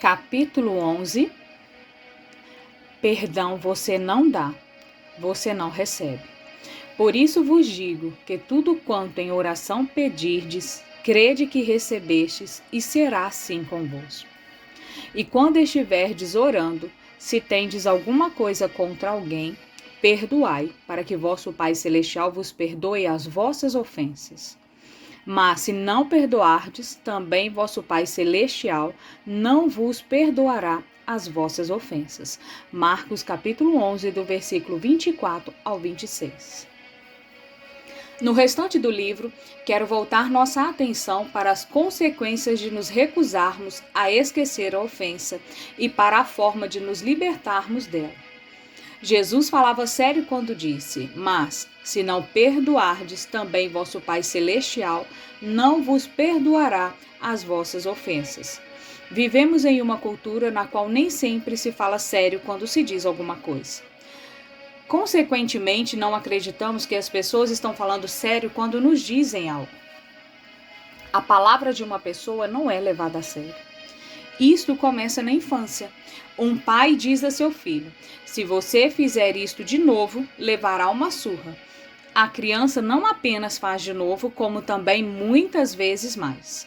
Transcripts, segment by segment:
Capítulo 11 Perdão você não dá, você não recebe. Por isso vos digo que tudo quanto em oração pedirdes, crede que recebestes, e será assim convosco. E quando estiverdes orando, se tendes alguma coisa contra alguém, perdoai, para que vosso Pai Celestial vos perdoe as vossas ofensas. Mas se não perdoardes, também vosso Pai Celestial não vos perdoará as vossas ofensas. Marcos capítulo 11, do versículo 24 ao 26. No restante do livro, quero voltar nossa atenção para as consequências de nos recusarmos a esquecer a ofensa e para a forma de nos libertarmos dela. Jesus falava sério quando disse: Mas, se não perdoardes, também vosso Pai Celestial não vos perdoará as vossas ofensas. Vivemos em uma cultura na qual nem sempre se fala sério quando se diz alguma coisa. Consequentemente, não acreditamos que as pessoas estão falando sério quando nos dizem algo. A palavra de uma pessoa não é levada a sério. Isto começa na infância. Um pai diz a seu filho: Se você fizer isto de novo, levará uma surra. A criança não apenas faz de novo, como também muitas vezes mais.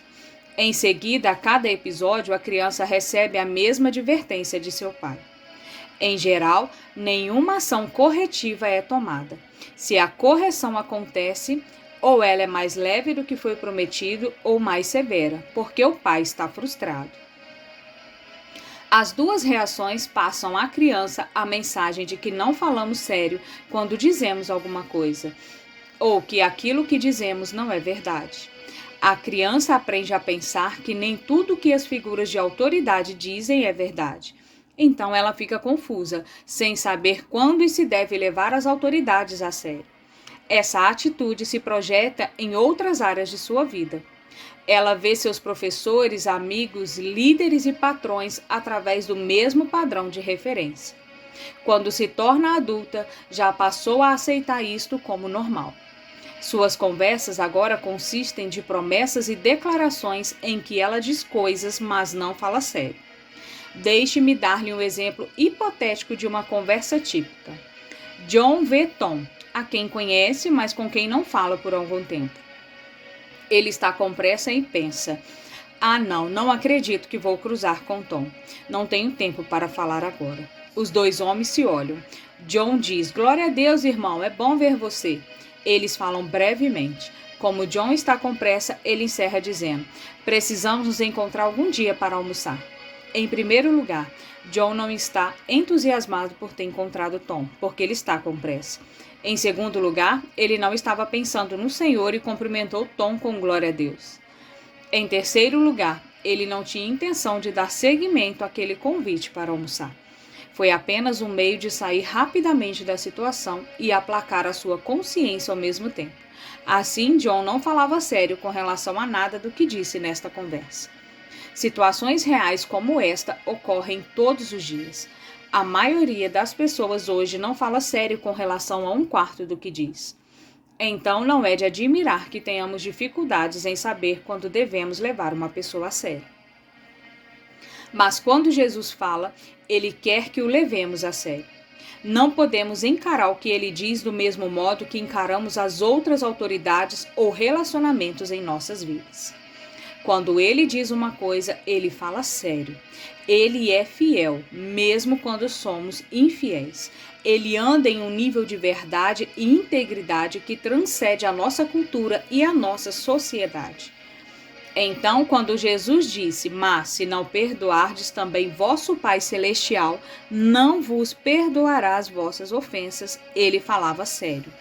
Em seguida, a cada episódio, a criança recebe a mesma advertência de seu pai. Em geral, nenhuma ação corretiva é tomada. Se a correção acontece, ou ela é mais leve do que foi prometido, ou mais severa, porque o pai está frustrado. As duas reações passam à criança a mensagem de que não falamos sério quando dizemos alguma coisa, ou que aquilo que dizemos não é verdade. A criança aprende a pensar que nem tudo que as figuras de autoridade dizem é verdade. Então ela fica confusa, sem saber quando e se deve levar as autoridades a sério. Essa atitude se projeta em outras áreas de sua vida. Ela vê seus professores, amigos, líderes e patrões através do mesmo padrão de referência. Quando se torna adulta, já passou a aceitar isto como normal. Suas conversas agora consistem de promessas e declarações em que ela diz coisas, mas não fala sério. Deixe-me dar-lhe um exemplo hipotético de uma conversa típica. John vê Tom, a quem conhece, mas com quem não fala por algum tempo. Ele está com pressa e pensa: Ah, não, não acredito que vou cruzar com Tom. Não tenho tempo para falar agora. Os dois homens se olham. John diz: Glória a Deus, irmão, é bom ver você. Eles falam brevemente. Como John está com pressa, ele encerra dizendo: Precisamos nos encontrar algum dia para almoçar. Em primeiro lugar, John não está entusiasmado por ter encontrado Tom, porque ele está com pressa. Em segundo lugar, ele não estava pensando no Senhor e cumprimentou Tom com glória a Deus. Em terceiro lugar, ele não tinha intenção de dar seguimento àquele convite para almoçar. Foi apenas um meio de sair rapidamente da situação e aplacar a sua consciência ao mesmo tempo. Assim, John não falava sério com relação a nada do que disse nesta conversa. Situações reais como esta ocorrem todos os dias. A maioria das pessoas hoje não fala sério com relação a um quarto do que diz. Então, não é de admirar que tenhamos dificuldades em saber quando devemos levar uma pessoa a sério. Mas quando Jesus fala, ele quer que o levemos a sério. Não podemos encarar o que ele diz do mesmo modo que encaramos as outras autoridades ou relacionamentos em nossas vidas. Quando ele diz uma coisa, ele fala sério. Ele é fiel, mesmo quando somos infiéis. Ele anda em um nível de verdade e integridade que transcende a nossa cultura e a nossa sociedade. Então, quando Jesus disse: Mas se não perdoardes, também vosso Pai Celestial não vos perdoará as vossas ofensas, ele falava sério.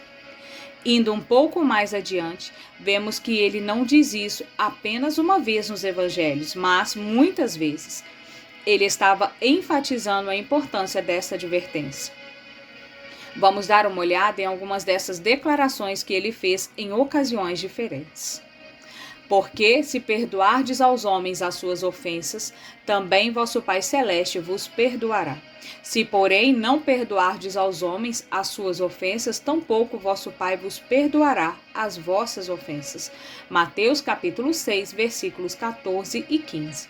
Indo um pouco mais adiante, vemos que ele não diz isso apenas uma vez nos evangelhos, mas muitas vezes. Ele estava enfatizando a importância dessa advertência. Vamos dar uma olhada em algumas dessas declarações que ele fez em ocasiões diferentes. Porque, se perdoardes aos homens as suas ofensas, também vosso Pai Celeste vos perdoará. Se, porém, não perdoardes aos homens as suas ofensas, tampouco vosso Pai vos perdoará as vossas ofensas. Mateus capítulo 6, versículos 14 e 15.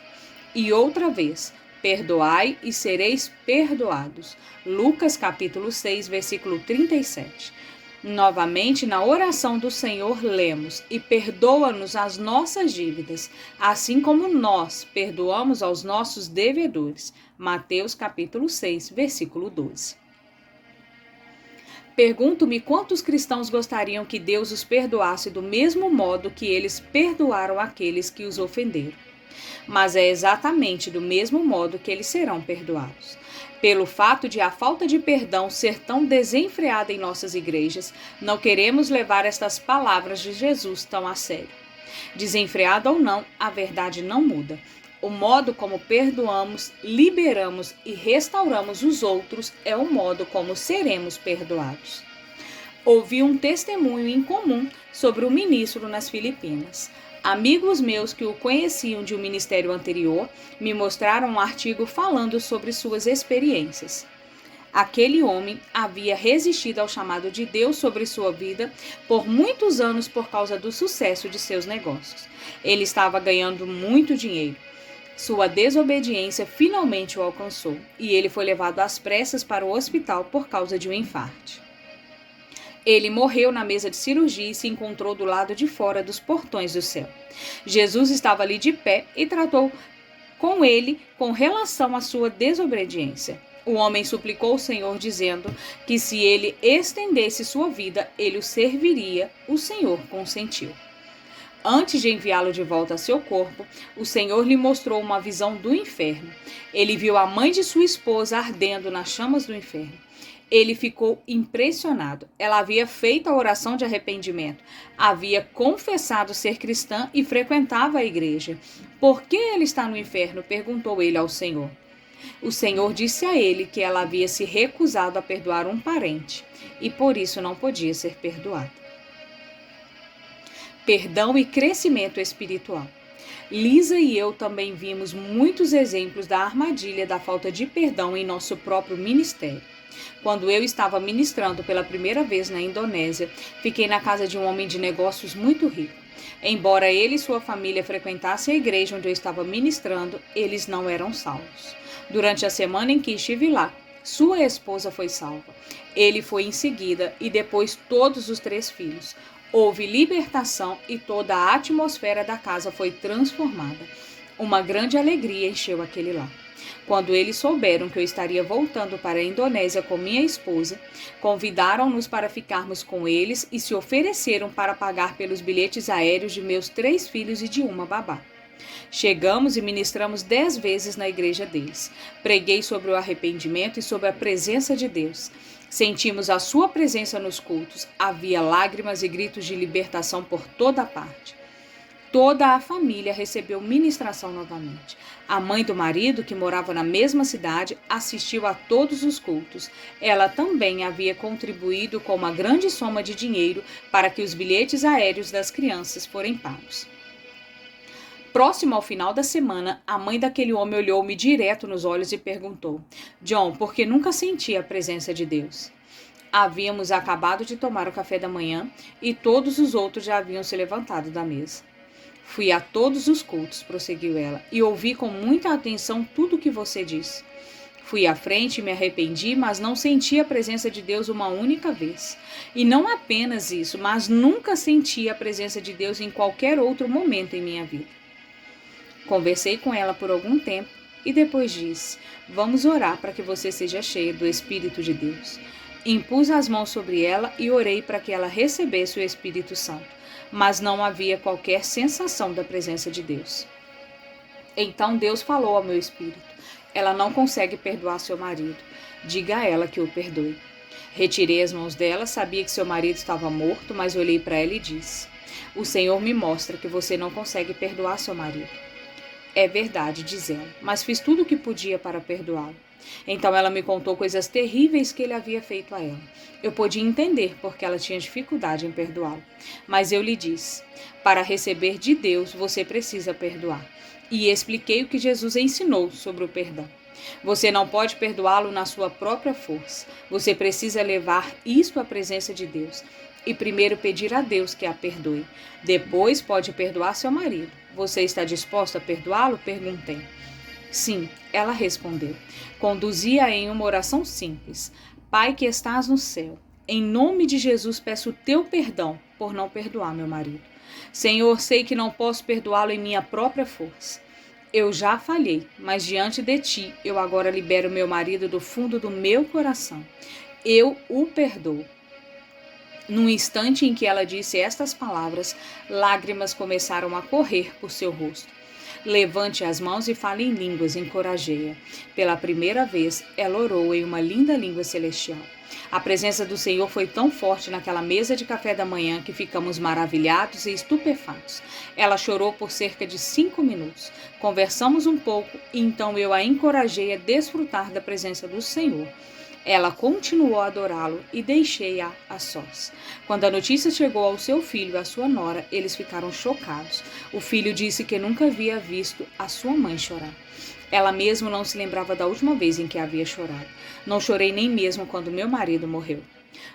E outra vez, Perdoai e sereis perdoados. Lucas capítulo 6, versículo 37. Novamente, na oração do Senhor, lemos: E perdoa-nos as nossas dívidas, assim como nós perdoamos aos nossos devedores. Mateus capítulo 6, versículo 12. Pergunto-me quantos cristãos gostariam que Deus os perdoasse do mesmo modo que eles perdoaram aqueles que os ofenderam. Mas é exatamente do mesmo modo que eles serão perdoados. Pelo fato de a falta de perdão ser tão desenfreada em nossas igrejas, não queremos levar estas palavras de Jesus tão a sério. Desenfreada ou não, a verdade não muda. O modo como perdoamos, liberamos e restauramos os outros é o modo como seremos perdoados. Ouvi um testemunho em comum sobre o ministro nas Filipinas. Amigos meus que o conheciam de um ministério anterior me mostraram um artigo falando sobre suas experiências. Aquele homem havia resistido ao chamado de Deus sobre sua vida por muitos anos por causa do sucesso de seus negócios. Ele estava ganhando muito dinheiro sua desobediência finalmente o alcançou e ele foi levado às pressas para o hospital por causa de um infarte. Ele morreu na mesa de cirurgia e se encontrou do lado de fora dos portões do céu. Jesus estava ali de pé e tratou com ele com relação à sua desobediência. O homem suplicou ao Senhor, dizendo que se ele estendesse sua vida, ele o serviria. O Senhor consentiu. Antes de enviá-lo de volta a seu corpo, o Senhor lhe mostrou uma visão do inferno. Ele viu a mãe de sua esposa ardendo nas chamas do inferno. Ele ficou impressionado. Ela havia feito a oração de arrependimento, havia confessado ser cristã e frequentava a igreja. Por que ele está no inferno? perguntou ele ao Senhor. O Senhor disse a ele que ela havia se recusado a perdoar um parente e por isso não podia ser perdoada perdão e crescimento espiritual. Lisa e eu também vimos muitos exemplos da armadilha da falta de perdão em nosso próprio ministério. Quando eu estava ministrando pela primeira vez na Indonésia, fiquei na casa de um homem de negócios muito rico. Embora ele e sua família frequentassem a igreja onde eu estava ministrando, eles não eram salvos. Durante a semana em que estive lá, sua esposa foi salva. Ele foi em seguida e depois todos os três filhos. Houve libertação e toda a atmosfera da casa foi transformada. Uma grande alegria encheu aquele lar. Quando eles souberam que eu estaria voltando para a Indonésia com minha esposa, convidaram-nos para ficarmos com eles e se ofereceram para pagar pelos bilhetes aéreos de meus três filhos e de uma babá. Chegamos e ministramos dez vezes na igreja deles. Preguei sobre o arrependimento e sobre a presença de Deus. Sentimos a sua presença nos cultos. Havia lágrimas e gritos de libertação por toda parte. Toda a família recebeu ministração novamente. A mãe do marido, que morava na mesma cidade, assistiu a todos os cultos. Ela também havia contribuído com uma grande soma de dinheiro para que os bilhetes aéreos das crianças forem pagos. Próximo ao final da semana, a mãe daquele homem olhou-me direto nos olhos e perguntou: John, por que nunca senti a presença de Deus? Havíamos acabado de tomar o café da manhã e todos os outros já haviam se levantado da mesa. Fui a todos os cultos, prosseguiu ela, e ouvi com muita atenção tudo o que você disse. Fui à frente e me arrependi, mas não senti a presença de Deus uma única vez. E não apenas isso, mas nunca senti a presença de Deus em qualquer outro momento em minha vida. Conversei com ela por algum tempo e depois disse: Vamos orar para que você seja cheia do Espírito de Deus. Impus as mãos sobre ela e orei para que ela recebesse o Espírito Santo, mas não havia qualquer sensação da presença de Deus. Então Deus falou ao meu espírito: Ela não consegue perdoar seu marido. Diga a ela que o perdoe. Retirei as mãos dela, sabia que seu marido estava morto, mas olhei para ela e disse: O Senhor me mostra que você não consegue perdoar seu marido. É verdade, diz ela, mas fiz tudo o que podia para perdoá-lo. Então ela me contou coisas terríveis que ele havia feito a ela. Eu podia entender porque ela tinha dificuldade em perdoá-lo. Mas eu lhe disse: para receber de Deus, você precisa perdoar. E expliquei o que Jesus ensinou sobre o perdão. Você não pode perdoá-lo na sua própria força. Você precisa levar isso à presença de Deus e primeiro pedir a Deus que a perdoe. Depois pode perdoar seu marido. Você está disposto a perdoá-lo? Perguntei. Sim, ela respondeu. Conduzia em uma oração simples: Pai que estás no céu, em nome de Jesus peço teu perdão por não perdoar meu marido. Senhor, sei que não posso perdoá-lo em minha própria força. Eu já falhei, mas diante de ti eu agora libero meu marido do fundo do meu coração. Eu o perdoo. No instante em que ela disse estas palavras, lágrimas começaram a correr por seu rosto. Levante as mãos e fale em línguas, encorajeia. Pela primeira vez, ela orou em uma linda língua celestial. A presença do Senhor foi tão forte naquela mesa de café da manhã que ficamos maravilhados e estupefatos. Ela chorou por cerca de cinco minutos. Conversamos um pouco e então eu a encorajei a desfrutar da presença do Senhor. Ela continuou a adorá-lo e deixei-a a sós. Quando a notícia chegou ao seu filho e à sua nora, eles ficaram chocados. O filho disse que nunca havia visto a sua mãe chorar. Ela mesmo não se lembrava da última vez em que havia chorado. Não chorei nem mesmo quando meu marido morreu.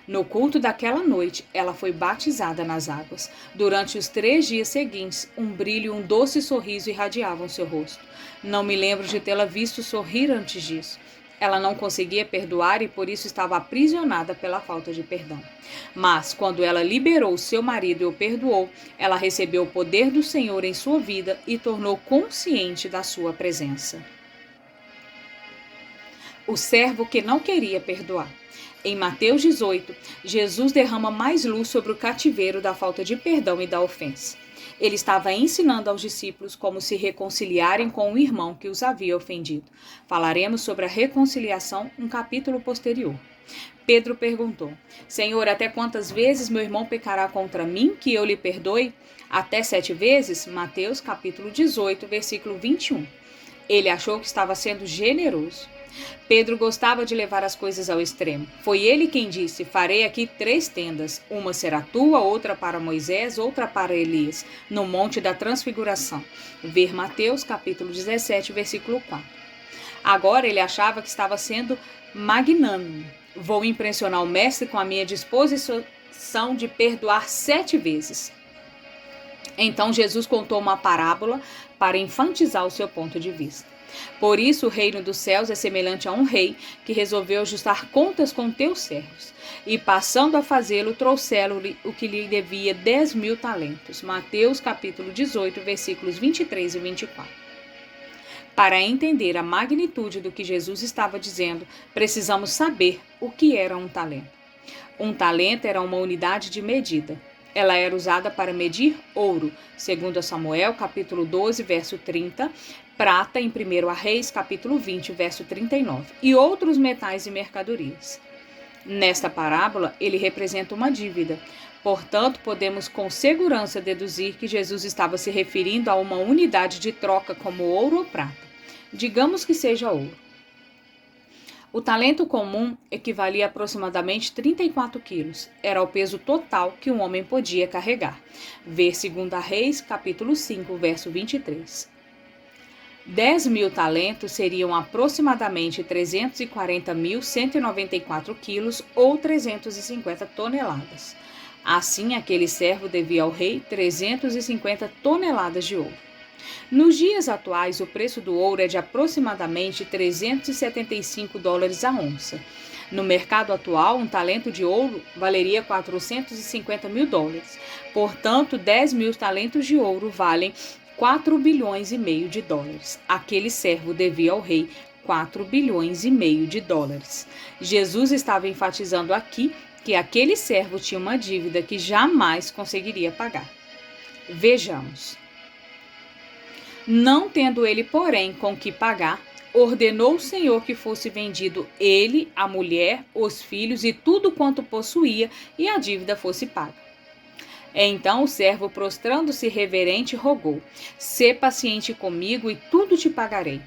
No culto daquela noite, ela foi batizada nas águas. Durante os três dias seguintes, um brilho e um doce sorriso irradiavam seu rosto. Não me lembro de tê-la visto sorrir antes disso. Ela não conseguia perdoar e por isso estava aprisionada pela falta de perdão. Mas, quando ela liberou seu marido e o perdoou, ela recebeu o poder do Senhor em sua vida e tornou consciente da sua presença. O servo que não queria perdoar. Em Mateus 18, Jesus derrama mais luz sobre o cativeiro da falta de perdão e da ofensa. Ele estava ensinando aos discípulos como se reconciliarem com o irmão que os havia ofendido. Falaremos sobre a reconciliação um capítulo posterior. Pedro perguntou: Senhor, até quantas vezes meu irmão pecará contra mim que eu lhe perdoe? Até sete vezes? Mateus capítulo 18, versículo 21. Ele achou que estava sendo generoso. Pedro gostava de levar as coisas ao extremo. Foi ele quem disse: Farei aqui três tendas. Uma será tua, outra para Moisés, outra para Elias, no Monte da Transfiguração. Ver Mateus, capítulo 17, versículo 4. Agora ele achava que estava sendo magnânimo. Vou impressionar o mestre com a minha disposição de perdoar sete vezes. Então Jesus contou uma parábola para infantizar o seu ponto de vista. Por isso, o reino dos céus é semelhante a um rei que resolveu ajustar contas com teus servos. E passando a fazê-lo, trouxeram-lhe o que lhe devia dez mil talentos. Mateus capítulo 18, versículos 23 e 24. Para entender a magnitude do que Jesus estava dizendo, precisamos saber o que era um talento. Um talento era uma unidade de medida. Ela era usada para medir ouro, segundo Samuel, capítulo 12, verso 30, prata em 1 Reis, capítulo 20, verso 39, e outros metais e mercadorias. Nesta parábola, ele representa uma dívida. Portanto, podemos com segurança deduzir que Jesus estava se referindo a uma unidade de troca como ouro ou prata. Digamos que seja ouro. O talento comum equivalia a aproximadamente 34 quilos. Era o peso total que um homem podia carregar. Ver 2 Reis, capítulo 5, verso 23. 10 mil talentos seriam aproximadamente 340.194 quilos ou 350 toneladas. Assim, aquele servo devia ao rei 350 toneladas de ouro. Nos dias atuais, o preço do ouro é de aproximadamente 375 dólares a onça. No mercado atual, um talento de ouro valeria 450 mil dólares. Portanto, 10 mil talentos de ouro valem 4 bilhões e meio de dólares. Aquele servo devia ao rei 4 bilhões e meio de dólares. Jesus estava enfatizando aqui que aquele servo tinha uma dívida que jamais conseguiria pagar. Vejamos. Não tendo ele, porém, com que pagar, ordenou o Senhor que fosse vendido ele, a mulher, os filhos e tudo quanto possuía, e a dívida fosse paga. Então o servo, prostrando-se reverente, rogou: Sê paciente comigo e tudo te pagarei.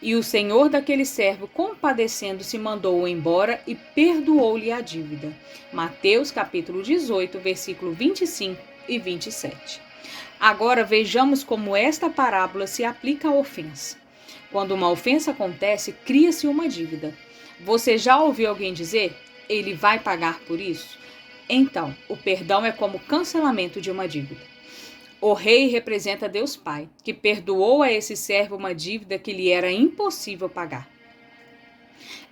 E o senhor daquele servo, compadecendo-se, mandou-o embora e perdoou-lhe a dívida. Mateus capítulo 18, versículo 25 e 27. Agora vejamos como esta parábola se aplica à ofensa. Quando uma ofensa acontece, cria-se uma dívida. Você já ouviu alguém dizer: ele vai pagar por isso? Então, o perdão é como cancelamento de uma dívida. O rei representa Deus Pai, que perdoou a esse servo uma dívida que lhe era impossível pagar.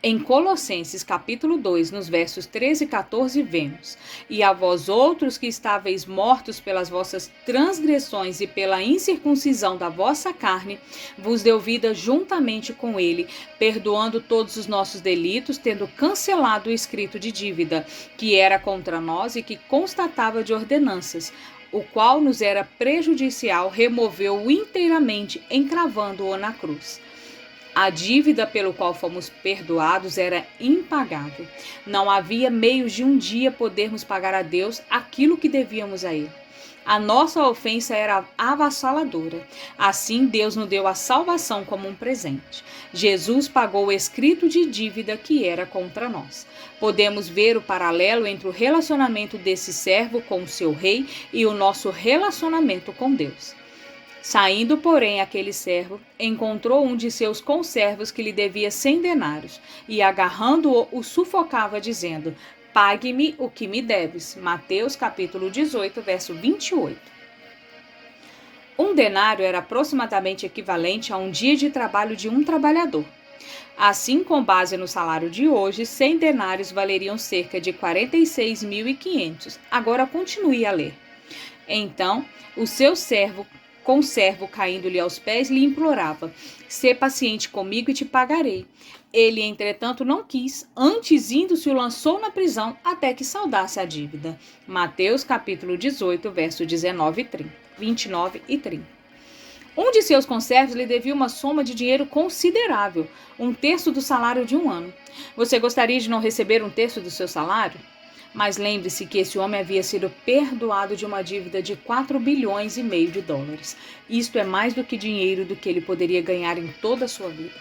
Em Colossenses capítulo 2, nos versos 13 e 14, vemos: E a vós outros que estáveis mortos pelas vossas transgressões e pela incircuncisão da vossa carne, vos deu vida juntamente com ele, perdoando todos os nossos delitos, tendo cancelado o escrito de dívida, que era contra nós e que constatava de ordenanças, o qual nos era prejudicial, removeu-o inteiramente, encravando-o na cruz. A dívida pelo qual fomos perdoados era impagável. Não havia meios de um dia podermos pagar a Deus aquilo que devíamos a Ele. A nossa ofensa era avassaladora. Assim, Deus nos deu a salvação como um presente. Jesus pagou o escrito de dívida que era contra nós. Podemos ver o paralelo entre o relacionamento desse servo com o seu rei e o nosso relacionamento com Deus. Saindo, porém, aquele servo, encontrou um de seus conservos que lhe devia cem denários, e agarrando-o, o sufocava, dizendo: Pague-me o que me deves. Mateus capítulo 18, verso 28. Um denário era aproximadamente equivalente a um dia de trabalho de um trabalhador. Assim, com base no salário de hoje, 100 denários valeriam cerca de 46.500. Agora continue a ler. Então, o seu servo com o servo caindo-lhe aos pés, lhe implorava: Sê paciente comigo e te pagarei. Ele, entretanto, não quis, antes indo-se o lançou na prisão até que saudasse a dívida. Mateus capítulo 18, verso 19 e 30, 29 e 30. Um de seus conservos lhe devia uma soma de dinheiro considerável, um terço do salário de um ano. Você gostaria de não receber um terço do seu salário? Mas lembre-se que esse homem havia sido perdoado de uma dívida de 4 bilhões e meio de dólares. Isto é mais do que dinheiro do que ele poderia ganhar em toda a sua vida.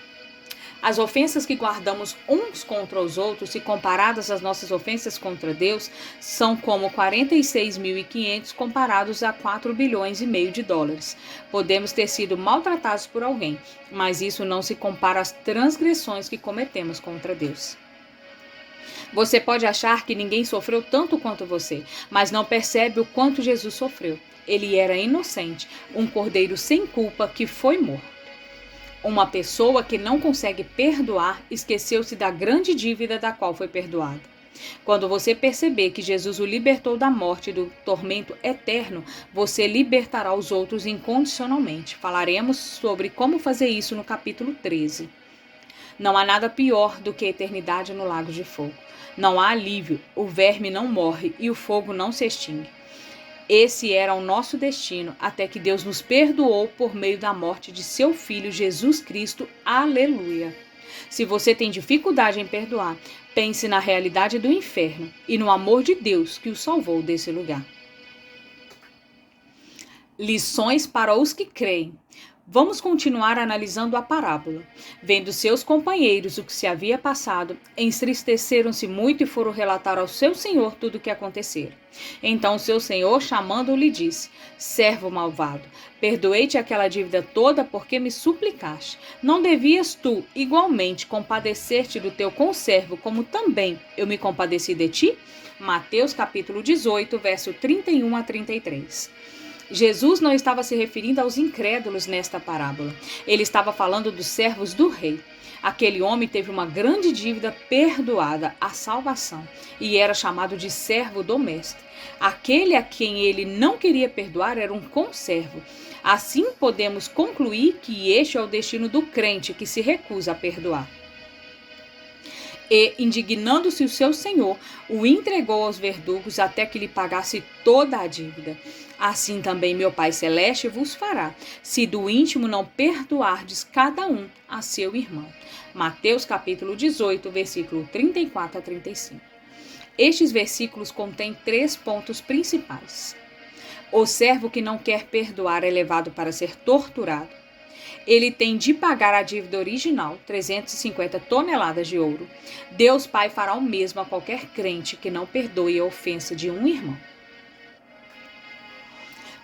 As ofensas que guardamos uns contra os outros, se comparadas às nossas ofensas contra Deus, são como 46.500 comparados a 4 bilhões e meio de dólares. Podemos ter sido maltratados por alguém, mas isso não se compara às transgressões que cometemos contra Deus. Você pode achar que ninguém sofreu tanto quanto você, mas não percebe o quanto Jesus sofreu. Ele era inocente, um cordeiro sem culpa que foi morto. Uma pessoa que não consegue perdoar esqueceu-se da grande dívida da qual foi perdoada. Quando você perceber que Jesus o libertou da morte e do tormento eterno, você libertará os outros incondicionalmente. Falaremos sobre como fazer isso no capítulo 13. Não há nada pior do que a eternidade no lago de fogo. Não há alívio, o verme não morre e o fogo não se extingue. Esse era o nosso destino, até que Deus nos perdoou por meio da morte de seu Filho Jesus Cristo. Aleluia! Se você tem dificuldade em perdoar, pense na realidade do inferno e no amor de Deus que o salvou desse lugar. Lições para os que creem. Vamos continuar analisando a parábola. Vendo seus companheiros o que se havia passado, entristeceram-se muito e foram relatar ao seu senhor tudo o que acontecera. Então seu senhor, chamando-o, lhe disse: Servo malvado, perdoei-te aquela dívida toda porque me suplicaste. Não devias tu, igualmente, compadecer-te do teu conservo, como também eu me compadeci de ti? Mateus capítulo 18, verso 31 a 33. Jesus não estava se referindo aos incrédulos nesta parábola. Ele estava falando dos servos do rei. Aquele homem teve uma grande dívida perdoada, a salvação, e era chamado de servo do mestre. Aquele a quem ele não queria perdoar era um conservo. Assim podemos concluir que este é o destino do crente que se recusa a perdoar e, indignando-se o seu senhor, o entregou aos verdugos até que lhe pagasse toda a dívida. Assim também meu Pai Celeste vos fará, se do íntimo não perdoardes cada um a seu irmão. Mateus capítulo 18, versículo 34 a 35. Estes versículos contêm três pontos principais. O servo que não quer perdoar é levado para ser torturado ele tem de pagar a dívida original, 350 toneladas de ouro. Deus Pai fará o mesmo a qualquer crente que não perdoe a ofensa de um irmão.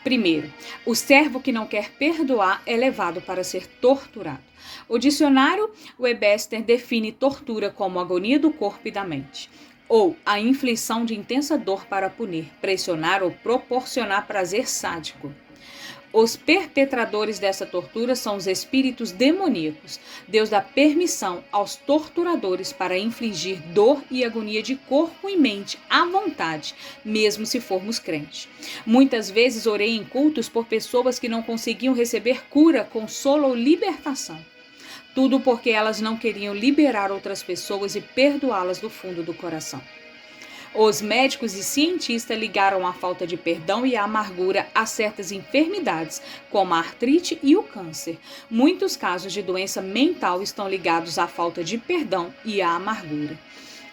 Primeiro, o servo que não quer perdoar é levado para ser torturado. O dicionário Webster define tortura como agonia do corpo e da mente, ou a inflição de intensa dor para punir, pressionar ou proporcionar prazer sádico. Os perpetradores dessa tortura são os espíritos demoníacos. Deus dá permissão aos torturadores para infligir dor e agonia de corpo e mente à vontade, mesmo se formos crentes. Muitas vezes orei em cultos por pessoas que não conseguiam receber cura, consolo ou libertação. Tudo porque elas não queriam liberar outras pessoas e perdoá-las do fundo do coração. Os médicos e cientistas ligaram a falta de perdão e a amargura a certas enfermidades, como a artrite e o câncer. Muitos casos de doença mental estão ligados à falta de perdão e à amargura.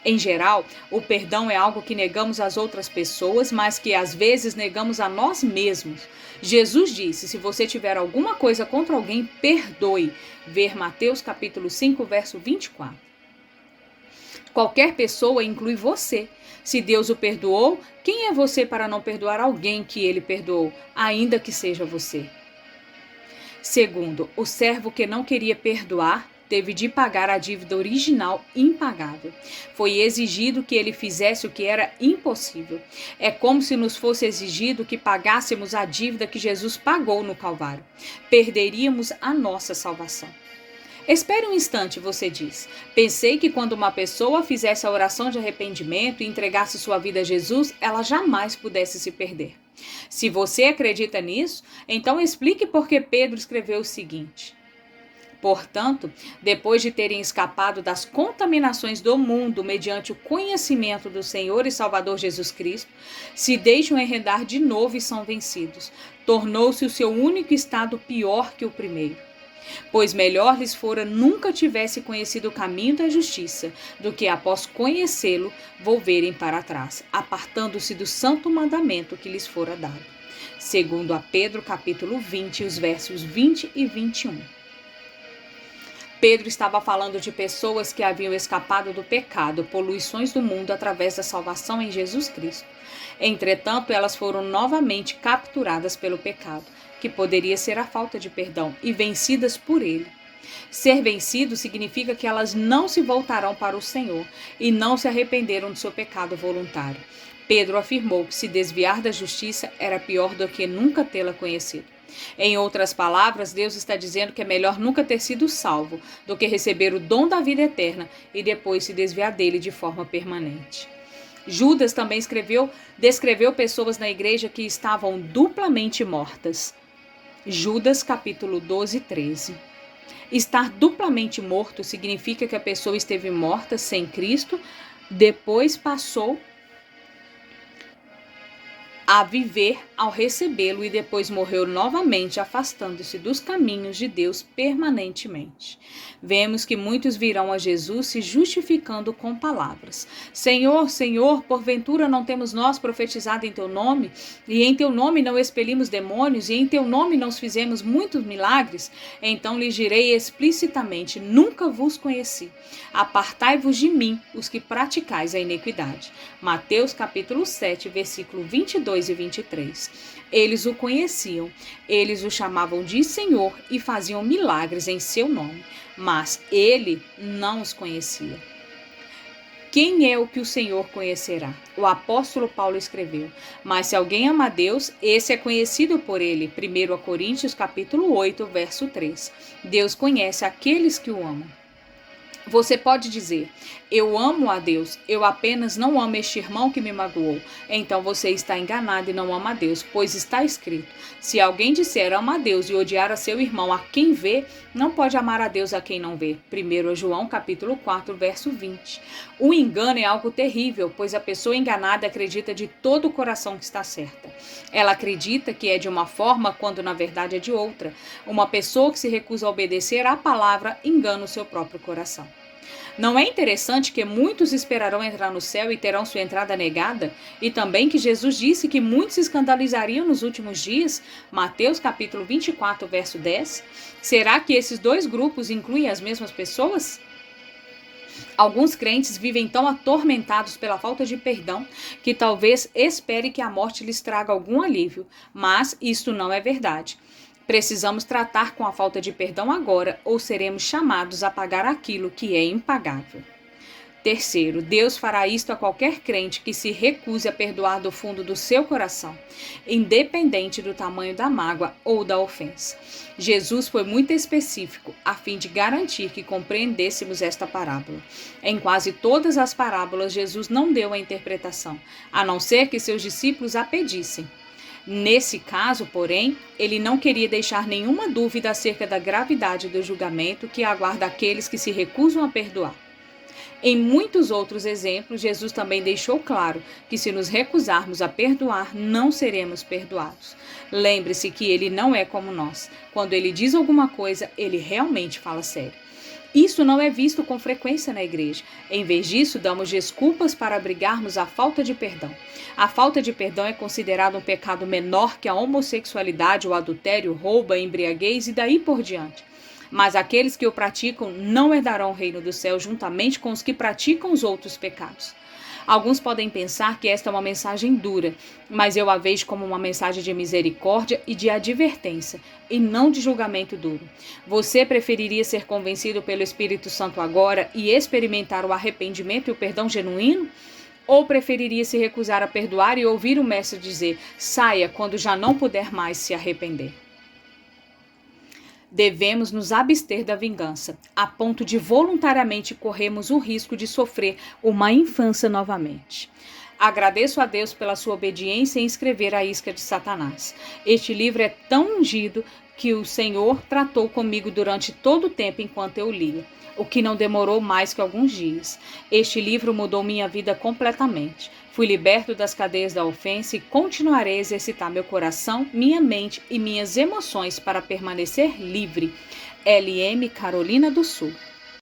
Em geral, o perdão é algo que negamos às outras pessoas, mas que às vezes negamos a nós mesmos. Jesus disse: Se você tiver alguma coisa contra alguém, perdoe. Ver Mateus capítulo 5, verso 24. Qualquer pessoa inclui você. Se Deus o perdoou, quem é você para não perdoar alguém que ele perdoou, ainda que seja você? Segundo, o servo que não queria perdoar teve de pagar a dívida original impagável. Foi exigido que ele fizesse o que era impossível. É como se nos fosse exigido que pagássemos a dívida que Jesus pagou no Calvário. Perderíamos a nossa salvação. Espere um instante, você diz. Pensei que quando uma pessoa fizesse a oração de arrependimento e entregasse sua vida a Jesus, ela jamais pudesse se perder. Se você acredita nisso, então explique por que Pedro escreveu o seguinte: Portanto, depois de terem escapado das contaminações do mundo mediante o conhecimento do Senhor e Salvador Jesus Cristo, se deixam enredar de novo e são vencidos. Tornou-se o seu único estado pior que o primeiro pois melhor lhes fora nunca tivesse conhecido o caminho da justiça, do que após conhecê-lo volverem para trás, apartando-se do santo mandamento que lhes fora dado. Segundo a Pedro, capítulo 20, os versos 20 e 21. Pedro estava falando de pessoas que haviam escapado do pecado, poluições do mundo através da salvação em Jesus Cristo. Entretanto, elas foram novamente capturadas pelo pecado que poderia ser a falta de perdão, e vencidas por ele. Ser vencido significa que elas não se voltarão para o Senhor e não se arrependeram do seu pecado voluntário. Pedro afirmou que se desviar da justiça era pior do que nunca tê-la conhecido. Em outras palavras, Deus está dizendo que é melhor nunca ter sido salvo do que receber o dom da vida eterna e depois se desviar dele de forma permanente. Judas também escreveu, descreveu pessoas na igreja que estavam duplamente mortas. Judas capítulo 12, 13. Estar duplamente morto significa que a pessoa esteve morta sem Cristo, depois passou a viver ao recebê-lo e depois morreu novamente, afastando-se dos caminhos de Deus permanentemente. Vemos que muitos virão a Jesus se justificando com palavras: Senhor, Senhor, porventura não temos nós profetizado em teu nome, e em teu nome não expelimos demônios, e em teu nome não fizemos muitos milagres? Então lhes direi explicitamente: Nunca vos conheci. Apartai-vos de mim, os que praticais a iniquidade. Mateus capítulo 7, versículo 22 22 e 23. Eles o conheciam, eles o chamavam de Senhor e faziam milagres em seu nome, mas ele não os conhecia. Quem é o que o Senhor conhecerá? O apóstolo Paulo escreveu: Mas se alguém ama a Deus, esse é conhecido por ele. 1 Coríntios capítulo 8, verso 3. Deus conhece aqueles que o amam. Você pode dizer: Eu amo a Deus, eu apenas não amo este irmão que me magoou. Então você está enganado e não ama a Deus, pois está escrito: Se alguém disser ama a Deus e odiar a seu irmão a quem vê, não pode amar a Deus a quem não vê. 1 João capítulo 4, verso 20. O engano é algo terrível, pois a pessoa enganada acredita de todo o coração que está certa. Ela acredita que é de uma forma quando na verdade é de outra. Uma pessoa que se recusa a obedecer à palavra engana o seu próprio coração. Não é interessante que muitos esperarão entrar no céu e terão sua entrada negada? E também que Jesus disse que muitos se escandalizariam nos últimos dias? Mateus capítulo 24, verso 10. Será que esses dois grupos incluem as mesmas pessoas? Alguns crentes vivem tão atormentados pela falta de perdão que talvez espere que a morte lhes traga algum alívio, mas isto não é verdade. Precisamos tratar com a falta de perdão agora ou seremos chamados a pagar aquilo que é impagável. Terceiro, Deus fará isto a qualquer crente que se recuse a perdoar do fundo do seu coração, independente do tamanho da mágoa ou da ofensa. Jesus foi muito específico a fim de garantir que compreendêssemos esta parábola. Em quase todas as parábolas, Jesus não deu a interpretação, a não ser que seus discípulos a pedissem. Nesse caso, porém, ele não queria deixar nenhuma dúvida acerca da gravidade do julgamento que aguarda aqueles que se recusam a perdoar. Em muitos outros exemplos, Jesus também deixou claro que se nos recusarmos a perdoar, não seremos perdoados. Lembre-se que ele não é como nós. Quando ele diz alguma coisa, ele realmente fala sério. Isso não é visto com frequência na igreja. Em vez disso, damos desculpas para abrigarmos a falta de perdão. A falta de perdão é considerada um pecado menor que a homossexualidade, o adultério, roubo, a embriaguez e daí por diante. Mas aqueles que o praticam não herdarão o reino do céu juntamente com os que praticam os outros pecados. Alguns podem pensar que esta é uma mensagem dura, mas eu a vejo como uma mensagem de misericórdia e de advertência, e não de julgamento duro. Você preferiria ser convencido pelo Espírito Santo agora e experimentar o arrependimento e o perdão genuíno? Ou preferiria se recusar a perdoar e ouvir o Mestre dizer: saia quando já não puder mais se arrepender? Devemos nos abster da vingança, a ponto de voluntariamente corrermos o risco de sofrer uma infância novamente. Agradeço a Deus pela sua obediência em escrever a isca de Satanás. Este livro é tão ungido que o Senhor tratou comigo durante todo o tempo enquanto eu lia, o que não demorou mais que alguns dias. Este livro mudou minha vida completamente. Fui liberto das cadeias da ofensa e continuarei a exercitar meu coração, minha mente e minhas emoções para permanecer livre. LM Carolina do Sul